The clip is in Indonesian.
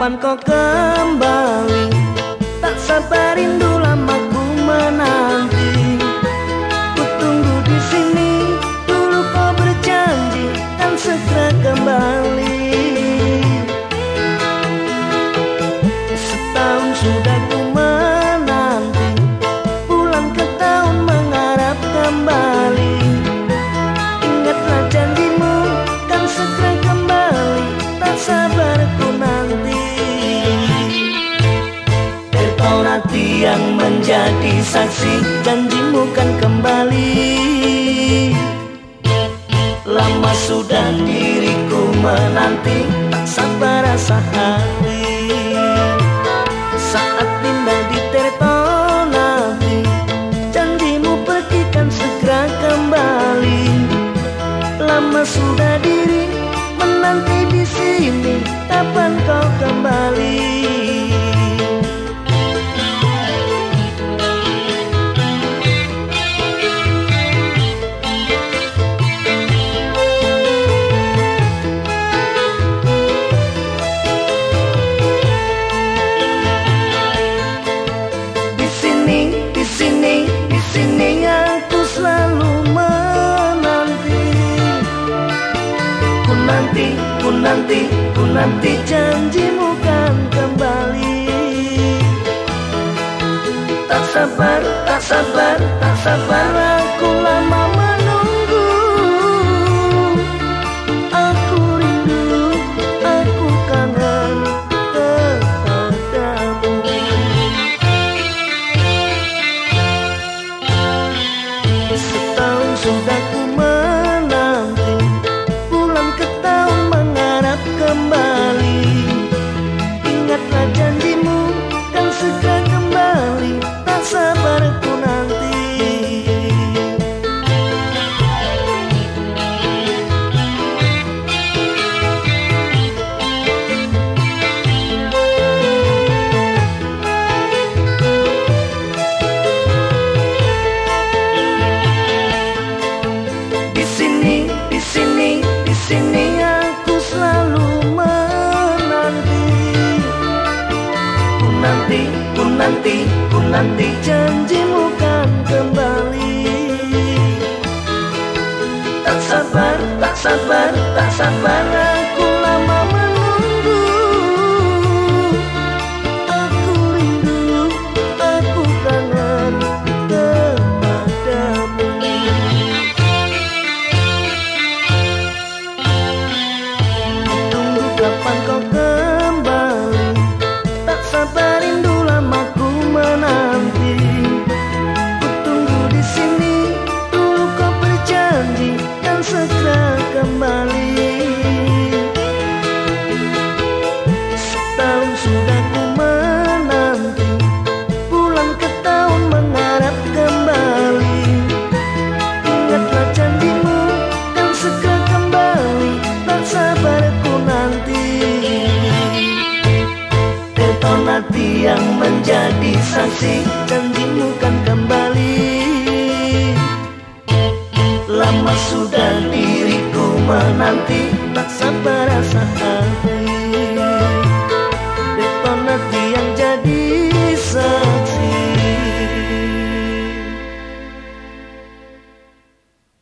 Kapan kau kembali? Tak sabar rindu saksi Janjimu kan kembali. Lama sudah diriku menanti Tak sabar rasa hari Saat pindah di Janjimu pergi kan segera kembali. Lama sudah diri menanti di sini Kapan kau kembali? nanti, ku nanti janjimu kan kembali. Tak sabar, tak sabar, tak sabar aku lama Nanti janjimu kan kembali. Tak sabar, tak sabar, tak sabar. hati yang menjadi saksi dan kan kembali. Lama sudah diriku menanti Tak sabar rasa